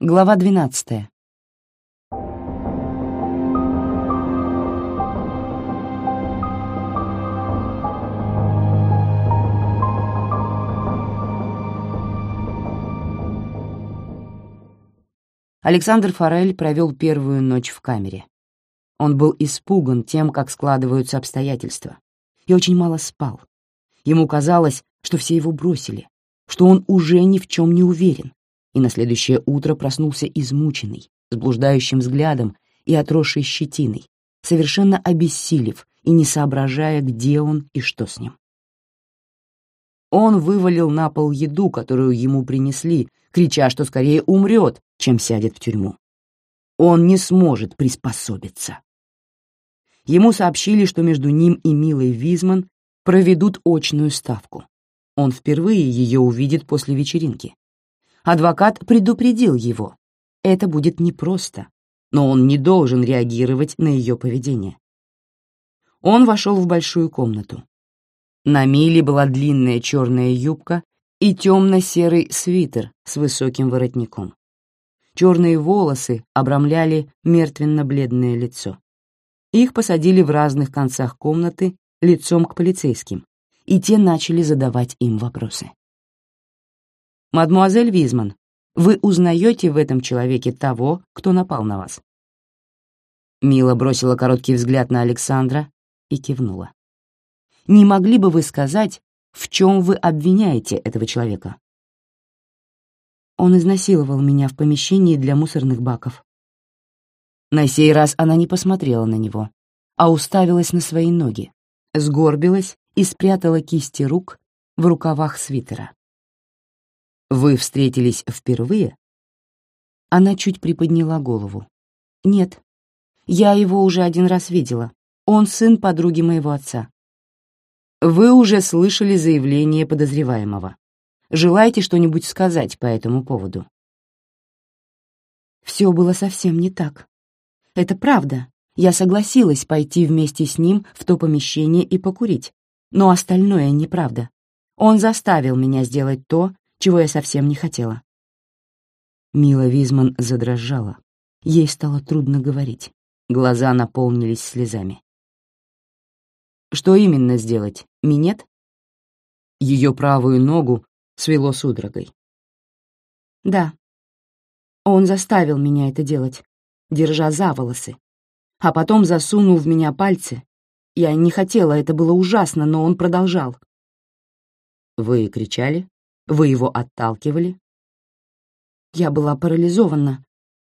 Глава 12. Александр Форель провел первую ночь в камере. Он был испуган тем, как складываются обстоятельства, и очень мало спал. Ему казалось, что все его бросили, что он уже ни в чем не уверен, и на следующее утро проснулся измученный, с блуждающим взглядом и отросшей щетиной, совершенно обессилев и не соображая, где он и что с ним. Он вывалил на пол еду, которую ему принесли, крича, что скорее умрет, чем сядет в тюрьму. Он не сможет приспособиться. Ему сообщили, что между ним и Милой Визман проведут очную ставку. Он впервые ее увидит после вечеринки. Адвокат предупредил его. Это будет непросто, но он не должен реагировать на ее поведение. Он вошел в большую комнату. На Миле была длинная черная юбка и темно-серый свитер с высоким воротником. Черные волосы обрамляли мертвенно-бледное лицо. Их посадили в разных концах комнаты лицом к полицейским, и те начали задавать им вопросы. «Мадмуазель Визман, вы узнаете в этом человеке того, кто напал на вас?» Мила бросила короткий взгляд на Александра и кивнула. «Не могли бы вы сказать, в чем вы обвиняете этого человека?» Он изнасиловал меня в помещении для мусорных баков. На сей раз она не посмотрела на него, а уставилась на свои ноги, сгорбилась и спрятала кисти рук в рукавах свитера. «Вы встретились впервые?» Она чуть приподняла голову. «Нет, я его уже один раз видела. Он сын подруги моего отца». «Вы уже слышали заявление подозреваемого. Желаете что-нибудь сказать по этому поводу?» Все было совсем не так. Это правда. Я согласилась пойти вместе с ним в то помещение и покурить. Но остальное неправда. Он заставил меня сделать то, чего я совсем не хотела. Мила Визман задрожала. Ей стало трудно говорить. Глаза наполнились слезами. Что именно сделать? Минет? Ее правую ногу свело судорогой. Да. Он заставил меня это делать, держа за волосы, а потом засунул в меня пальцы. Я не хотела, это было ужасно, но он продолжал. Вы кричали? Вы его отталкивали? Я была парализована.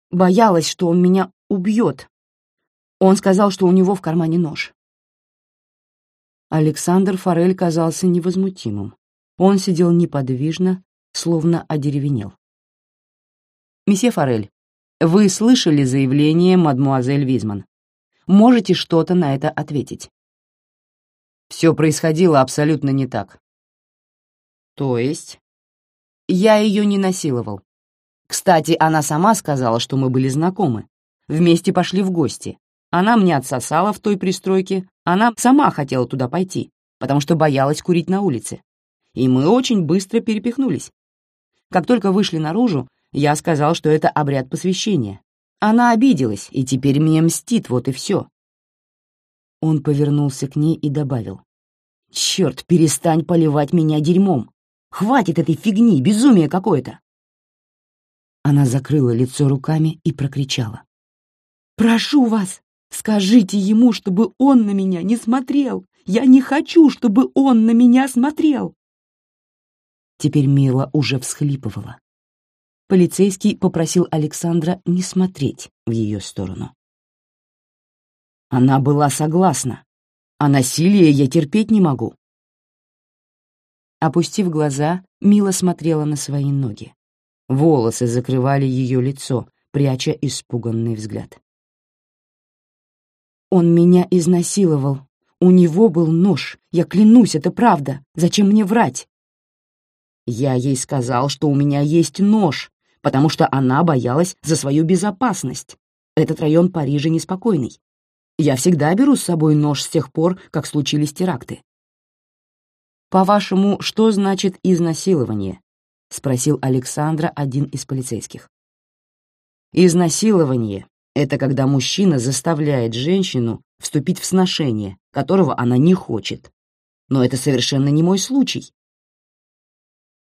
Боялась, что он меня убьет. Он сказал, что у него в кармане нож. Александр Форель казался невозмутимым. Он сидел неподвижно, словно одеревенел. «Месье Форель, вы слышали заявление мадмуазель Визман? Можете что-то на это ответить?» Все происходило абсолютно не так. То есть? Я ее не насиловал. Кстати, она сама сказала, что мы были знакомы. Вместе пошли в гости. Она мне отсосала в той пристройке, она сама хотела туда пойти, потому что боялась курить на улице. И мы очень быстро перепихнулись. Как только вышли наружу, я сказал, что это обряд посвящения. Она обиделась, и теперь мне мстит, вот и все. Он повернулся к ней и добавил. «Черт, перестань поливать меня дерьмом! Хватит этой фигни, безумие какое-то!» Она закрыла лицо руками и прокричала. «Прошу вас, скажите ему, чтобы он на меня не смотрел! Я не хочу, чтобы он на меня смотрел!» Теперь Мила уже всхлипывала. Полицейский попросил Александра не смотреть в ее сторону. Она была согласна. А насилие я терпеть не могу. Опустив глаза, Мила смотрела на свои ноги. Волосы закрывали ее лицо, пряча испуганный взгляд. «Он меня изнасиловал. У него был нож. Я клянусь, это правда. Зачем мне врать?» Я ей сказал, что у меня есть нож, потому что она боялась за свою безопасность. Этот район Парижа неспокойный. Я всегда беру с собой нож с тех пор, как случились теракты. «По-вашему, что значит изнасилование?» — спросил Александра один из полицейских. Изнасилование — это когда мужчина заставляет женщину вступить в сношение, которого она не хочет. Но это совершенно не мой случай.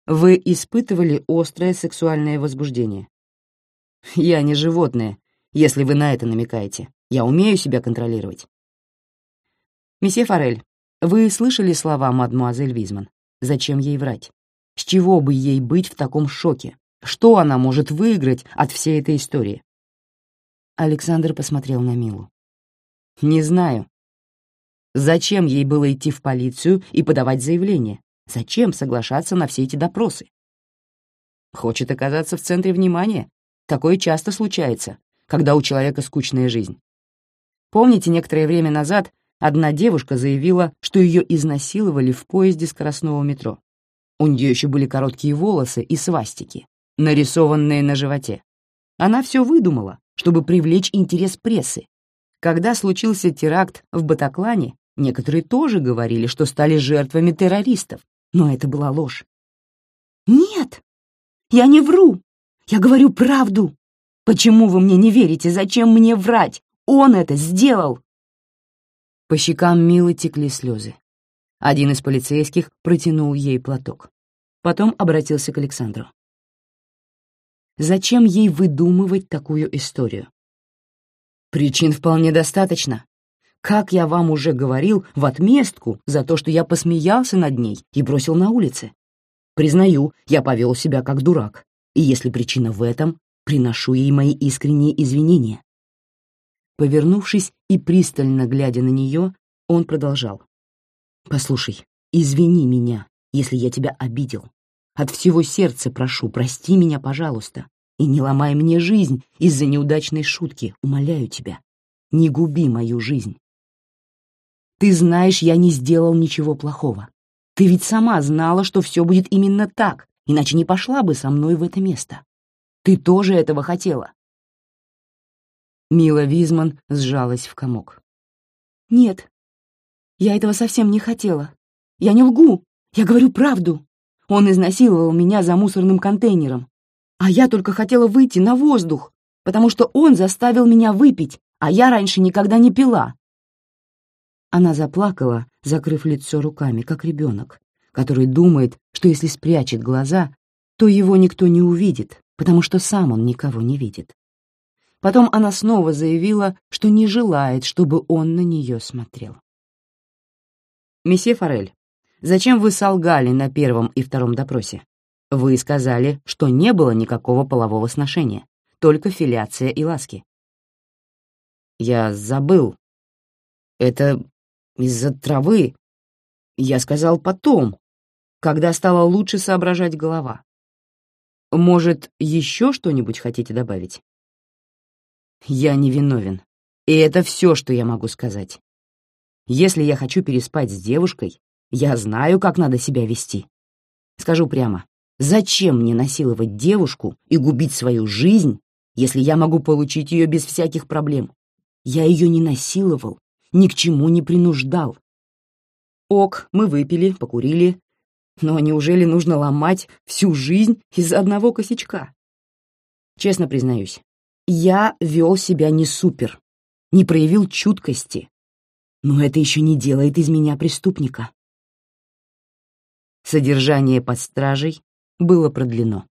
Вы испытывали острое сексуальное возбуждение. Я не животное, если вы на это намекаете. Я умею себя контролировать. Месье Форель, вы слышали слова мадмуазель Визман? Зачем ей врать? С чего бы ей быть в таком шоке? Что она может выиграть от всей этой истории? Александр посмотрел на Милу. «Не знаю. Зачем ей было идти в полицию и подавать заявление? Зачем соглашаться на все эти допросы? Хочет оказаться в центре внимания? Такое часто случается, когда у человека скучная жизнь. Помните, некоторое время назад одна девушка заявила, что ее изнасиловали в поезде скоростного метро. У нее еще были короткие волосы и свастики, нарисованные на животе. Она все выдумала, чтобы привлечь интерес прессы. Когда случился теракт в Батаклане, некоторые тоже говорили, что стали жертвами террористов, но это была ложь. «Нет, я не вру, я говорю правду. Почему вы мне не верите? Зачем мне врать? Он это сделал!» По щекам Милы текли слезы. Один из полицейских протянул ей платок. Потом обратился к Александру. Зачем ей выдумывать такую историю? Причин вполне достаточно. Как я вам уже говорил, в отместку за то, что я посмеялся над ней и бросил на улице. Признаю, я повел себя как дурак, и если причина в этом, приношу ей мои искренние извинения. Повернувшись и пристально глядя на нее, он продолжал. «Послушай, извини меня, если я тебя обидел. От всего сердца прошу, прости меня, пожалуйста, и не ломай мне жизнь из-за неудачной шутки, умоляю тебя. Не губи мою жизнь. Ты знаешь, я не сделал ничего плохого. Ты ведь сама знала, что все будет именно так, иначе не пошла бы со мной в это место. Ты тоже этого хотела. Мила Визман сжалась в комок. «Нет, я этого совсем не хотела. Я не лгу, я говорю правду. Он изнасиловал меня за мусорным контейнером. А я только хотела выйти на воздух, потому что он заставил меня выпить, а я раньше никогда не пила». Она заплакала, закрыв лицо руками, как ребенок, который думает, что если спрячет глаза, то его никто не увидит, потому что сам он никого не видит. Потом она снова заявила, что не желает, чтобы он на нее смотрел. «Месье Форель, зачем вы солгали на первом и втором допросе? Вы сказали, что не было никакого полового сношения, только филиация и ласки». «Я забыл. Это из-за травы. Я сказал потом, когда стало лучше соображать голова. Может, еще что-нибудь хотите добавить?» «Я не виновен, и это все, что я могу сказать. Если я хочу переспать с девушкой, я знаю, как надо себя вести. Скажу прямо, зачем мне насиловать девушку и губить свою жизнь, если я могу получить ее без всяких проблем? Я ее не насиловал, ни к чему не принуждал. Ок, мы выпили, покурили, но неужели нужно ломать всю жизнь из-за одного косячка? Честно признаюсь, я вел себя не супер, не проявил чуткости, но это еще не делает из меня преступника. Содержание под стражей было продлено.